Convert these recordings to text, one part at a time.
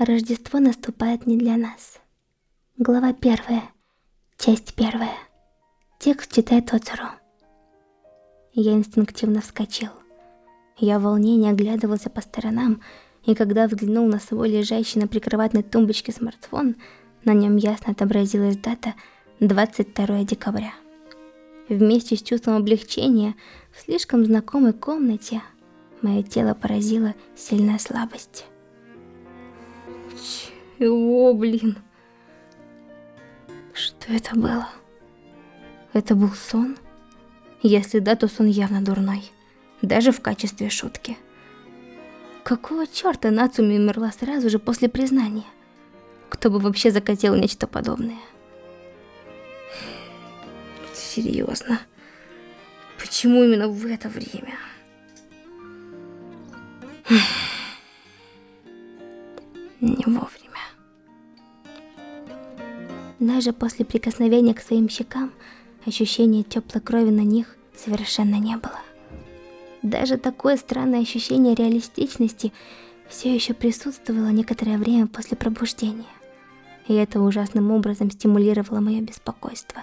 Рождество наступает не для нас. Глава первая. Часть первая. Текст читает Оцеру. Я инстинктивно вскочил. Я в волнении оглядывался по сторонам, и когда взглянул на свой лежащий на прикроватной тумбочке смартфон, на нем ясно отобразилась дата 22 декабря. Вместе с чувством облегчения в слишком знакомой комнате мое тело поразило сильная слабость. Чего, блин? Что это было? Это был сон? Если да, то сон явно дурной. Даже в качестве шутки. Какого черта Нацуми умерла сразу же после признания? Кто бы вообще захотел нечто подобное? Серьезно? Почему именно в это время? Не вовремя. Даже после прикосновения к своим щекам, ощущения теплой крови на них совершенно не было. Даже такое странное ощущение реалистичности все еще присутствовало некоторое время после пробуждения. И это ужасным образом стимулировало мое беспокойство.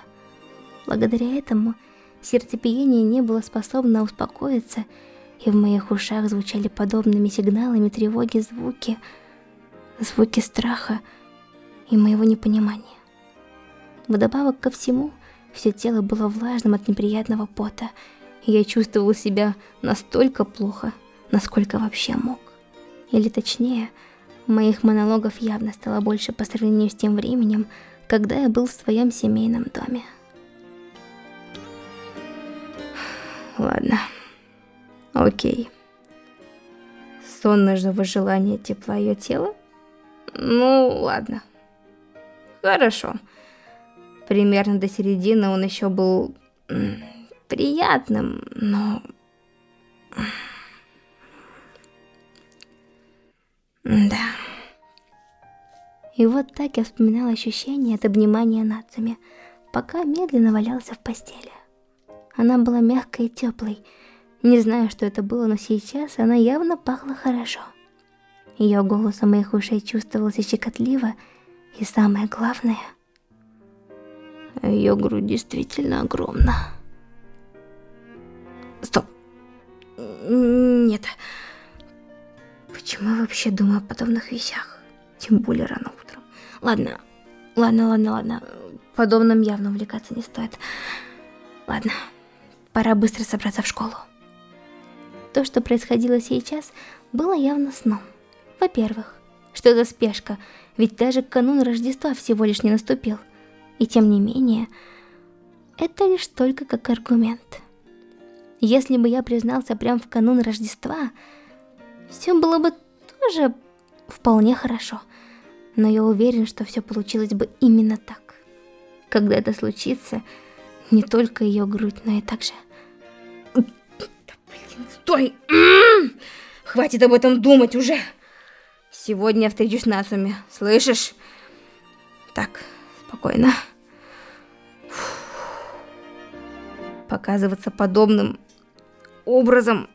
Благодаря этому сердцебиение не было способно успокоиться, и в моих ушах звучали подобными сигналами тревоги звуки, звуки страха и моего непонимания. Вдобавок ко всему, все тело было влажным от неприятного пота, и я чувствовал себя настолько плохо, насколько вообще мог. Или точнее, моих монологов явно стало больше по сравнению с тем временем, когда я был в своем семейном доме. Ладно. Окей. Сонное же желание тепла ее тела? Ну, ладно. Хорошо. Примерно до середины он еще был приятным, но... Да. И вот так я вспоминала ощущение от обнимания нацами, пока медленно валялся в постели. Она была мягкой и теплой. Не знаю, что это было, но сейчас она явно пахла хорошо. Ее голос у моих ушей чувствовался щекотливо, и самое главное — ее грудь действительно огромна. Стоп. Нет. Почему я вообще думаю о подобных вещах? Тем более рано утром. Ладно, ладно, ладно, ладно. Подобным явно увлекаться не стоит. Ладно, пора быстро собраться в школу. То, что происходило сейчас, было явно сном. Во-первых, что за спешка, ведь даже канун Рождества всего лишь не наступил. И тем не менее, это лишь только как аргумент. Если бы я признался прямо в канун Рождества, все было бы тоже вполне хорошо. Но я уверен, что все получилось бы именно так. Когда это случится, не только ее грудь, но и также... Блин, стой! Хватит об этом думать уже! Сегодня с Насуми, слышишь? Так, спокойно. Показываться подобным образом.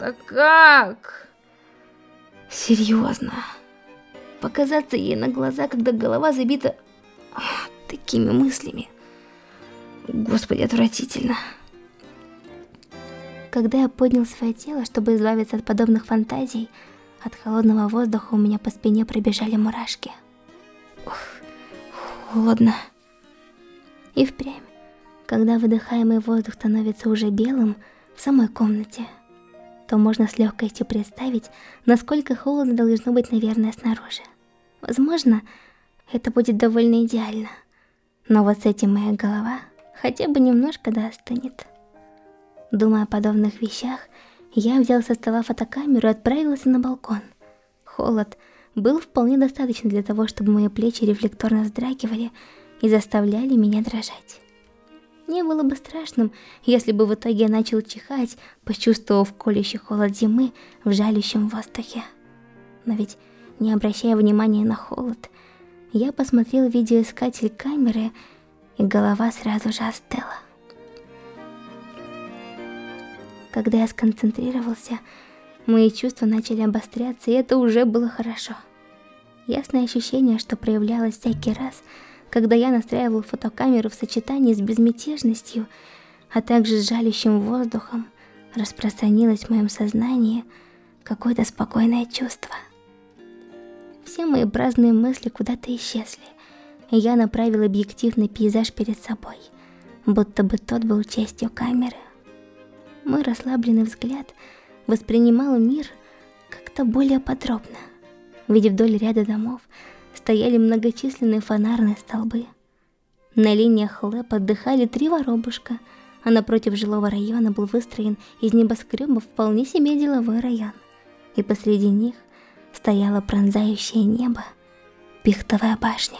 Да как? Серьезно. Показаться ей на глаза, когда голова забита такими мыслями. Господи, отвратительно. Когда я поднял свое тело, чтобы избавиться от подобных фантазий, от холодного воздуха у меня по спине пробежали мурашки. Ух, холодно. И впрямь, когда выдыхаемый воздух становится уже белым в самой комнате, то можно с легкостью представить, насколько холодно должно быть, наверное, снаружи. Возможно, это будет довольно идеально. Но вот с этим моя голова хотя бы немножко да. Думая о подобных вещах, я взял со стола фотокамеру и отправился на балкон. Холод был вполне достаточно для того, чтобы мои плечи рефлекторно вздрагивали и заставляли меня дрожать. Не было бы страшным, если бы в итоге я начал чихать, почувствовав колющий холод зимы в жалящем воздухе. Но ведь, не обращая внимания на холод, я посмотрел видеоискатель камеры, и голова сразу же остыла. Когда я сконцентрировался, Мои чувства начали обостряться, и это уже было хорошо. Ясное ощущение, что проявлялось всякий раз, когда я настраивал фотокамеру в сочетании с безмятежностью, а также с жалящим воздухом, распространилось в моем сознании какое-то спокойное чувство. Все мои праздные мысли куда-то исчезли, и я направил объективный пейзаж перед собой, будто бы тот был частью камеры. Мой расслабленный взгляд воспринимал мир как-то более подробно, ведь вдоль ряда домов стояли многочисленные фонарные столбы. На линиях ЛЭП отдыхали три воробушка, а напротив жилого района был выстроен из небоскребов вполне себе деловой район. И посреди них стояло пронзающее небо, пихтовая башня.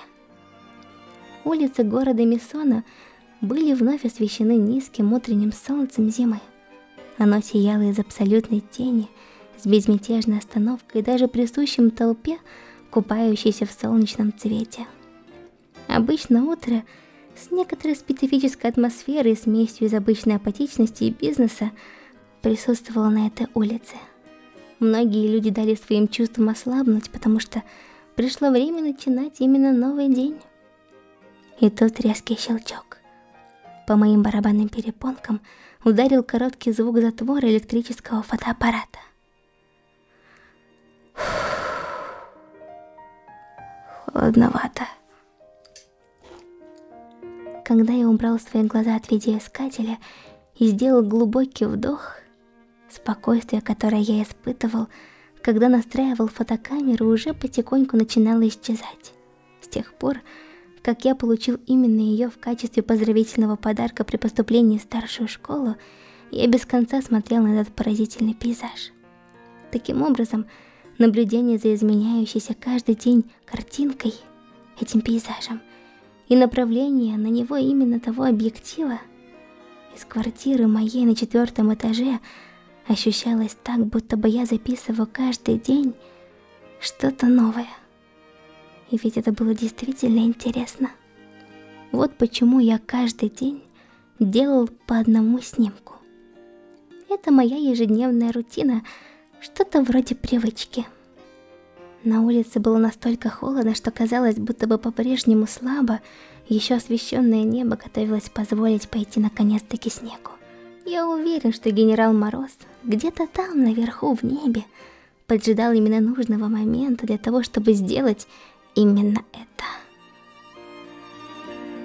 Улицы города Миссона были вновь освещены низким утренним солнцем зимы. Оно сияло из абсолютной тени, с безмятежной остановкой, даже присущим толпе, купающейся в солнечном цвете. Обычно утро с некоторой специфической атмосферой и смесью из обычной апатичности и бизнеса присутствовало на этой улице. Многие люди дали своим чувствам ослабнуть, потому что пришло время начинать именно новый день. И тут резкий щелчок. По моим барабанным перепонкам – ударил короткий звук затвора электрического фотоаппарата. Холодновато. Когда я убрал свои глаза от видеоискателя и сделал глубокий вдох, спокойствие, которое я испытывал, когда настраивал фотокамеру, уже потихоньку начинало исчезать. С тех пор, как я получил именно ее в качестве поздравительного подарка при поступлении в старшую школу, я без конца смотрел на этот поразительный пейзаж. Таким образом, наблюдение за изменяющейся каждый день картинкой, этим пейзажем, и направление на него именно того объектива, из квартиры моей на четвертом этаже ощущалось так, будто бы я записываю каждый день что-то новое. И ведь это было действительно интересно. Вот почему я каждый день делал по одному снимку. Это моя ежедневная рутина, что-то вроде привычки. На улице было настолько холодно, что казалось, будто бы по-прежнему слабо, еще освещенное небо готовилось позволить пойти наконец-таки снегу. Я уверен, что генерал Мороз где-то там, наверху, в небе, поджидал именно нужного момента для того, чтобы сделать именно это.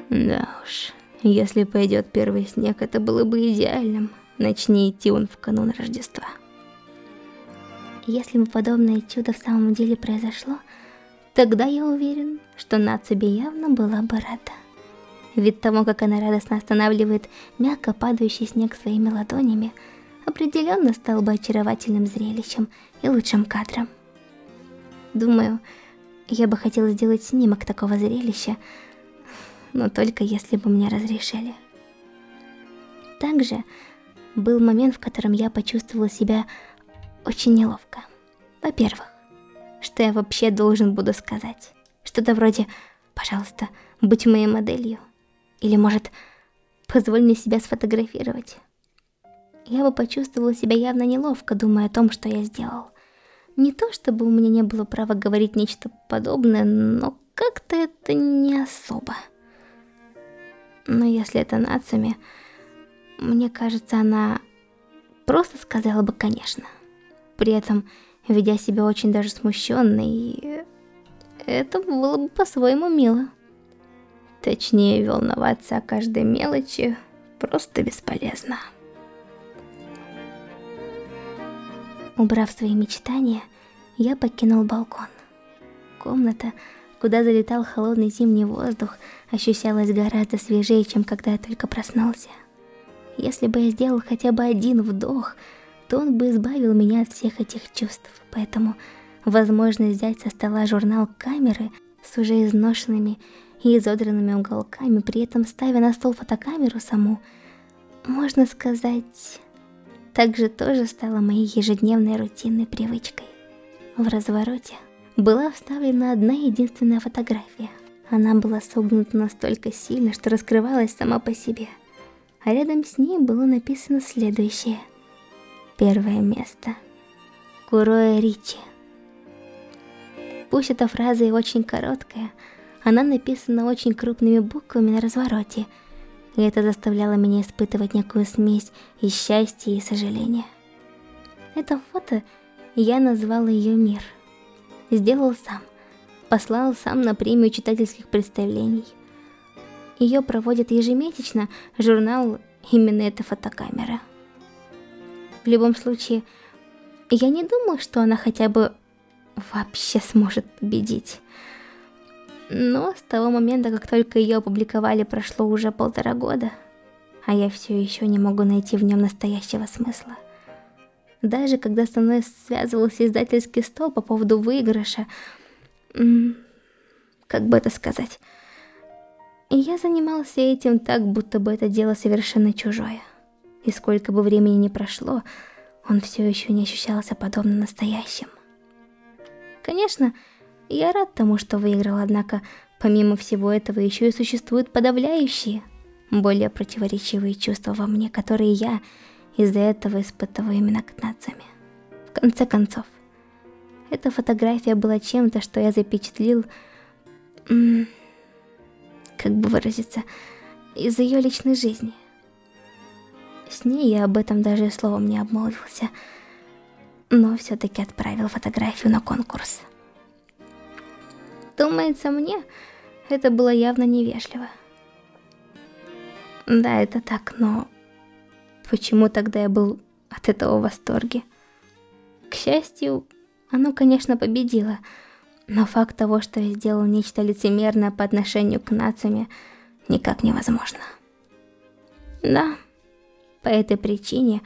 Да уж, если пойдет первый снег, это было бы идеальным. Начни идти он в канун Рождества. Если бы подобное чудо в самом деле произошло, тогда я уверен, что Нацуби явно была бы рада. Вид того, как она радостно останавливает мягко падающий снег своими ладонями, определенно стал бы очаровательным зрелищем и лучшим кадром. Думаю, я бы хотела сделать снимок такого зрелища, но только если бы мне разрешили. Также был момент, в котором я почувствовала себя очень неловко. Во-первых, что я вообще должен буду сказать? Что-то вроде «пожалуйста, будь моей моделью» или, может, «позволь мне себя сфотографировать». Я бы почувствовала себя явно неловко, думая о том, что я сделал. Не то чтобы у меня не было права говорить нечто подобное, но как-то это не особо. Но если это Нацуми, мне кажется, она просто сказала бы «конечно». При этом ведя себя очень даже смущенно, и это было бы по-своему мило. Точнее, волноваться о каждой мелочи просто бесполезно. Убрав свои мечтания, я покинул балкон. Комната, куда залетал холодный зимний воздух, ощущалась гораздо свежее, чем когда я только проснулся. Если бы я сделал хотя бы один вдох, то он бы избавил меня от всех этих чувств. Поэтому возможность взять со стола журнал камеры с уже изношенными и изодранными уголками, при этом ставя на стол фотокамеру саму, можно сказать, также тоже стала моей ежедневной рутинной привычкой. В развороте была вставлена одна единственная фотография. Она была согнута настолько сильно, что раскрывалась сама по себе. А рядом с ней было написано следующее. Первое место. Куроя Ричи. Пусть эта фраза и очень короткая, она написана очень крупными буквами на развороте, и это заставляло меня испытывать некую смесь и счастья, и сожаления. Это фото я назвала ее «Мир». Сделал сам. Послал сам на премию читательских представлений. Ее проводит ежемесячно журнал «Именно эта фотокамера». В любом случае, я не думаю, что она хотя бы вообще сможет победить. Но с того момента, как только ее опубликовали, прошло уже полтора года, а я все еще не могу найти в нем настоящего смысла. Даже когда со мной связывался издательский стол по поводу выигрыша, как бы это сказать, я занимался этим так, будто бы это дело совершенно чужое. И сколько бы времени ни прошло, он все еще не ощущался подобно настоящим. Конечно, я рад тому, что выиграл, однако, помимо всего этого, еще и существуют подавляющие, более противоречивые чувства во мне, которые я из-за этого испытываю именно к нациями. В конце концов, эта фотография была чем-то, что я запечатлил, как бы выразиться, из ее личной жизни. С ней я об этом даже словом не обмолвился, но все-таки отправил фотографию на конкурс. Думается мне, это было явно невежливо. Да, это так, но почему тогда я был от этого в восторге? К счастью, оно, конечно, победило, но факт того, что я сделал нечто лицемерное по отношению к нациями, никак невозможно. Да. По этой причине,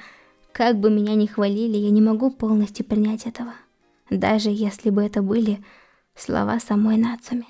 как бы меня ни хвалили, я не могу полностью принять этого. Даже если бы это были слова самой Нацуми.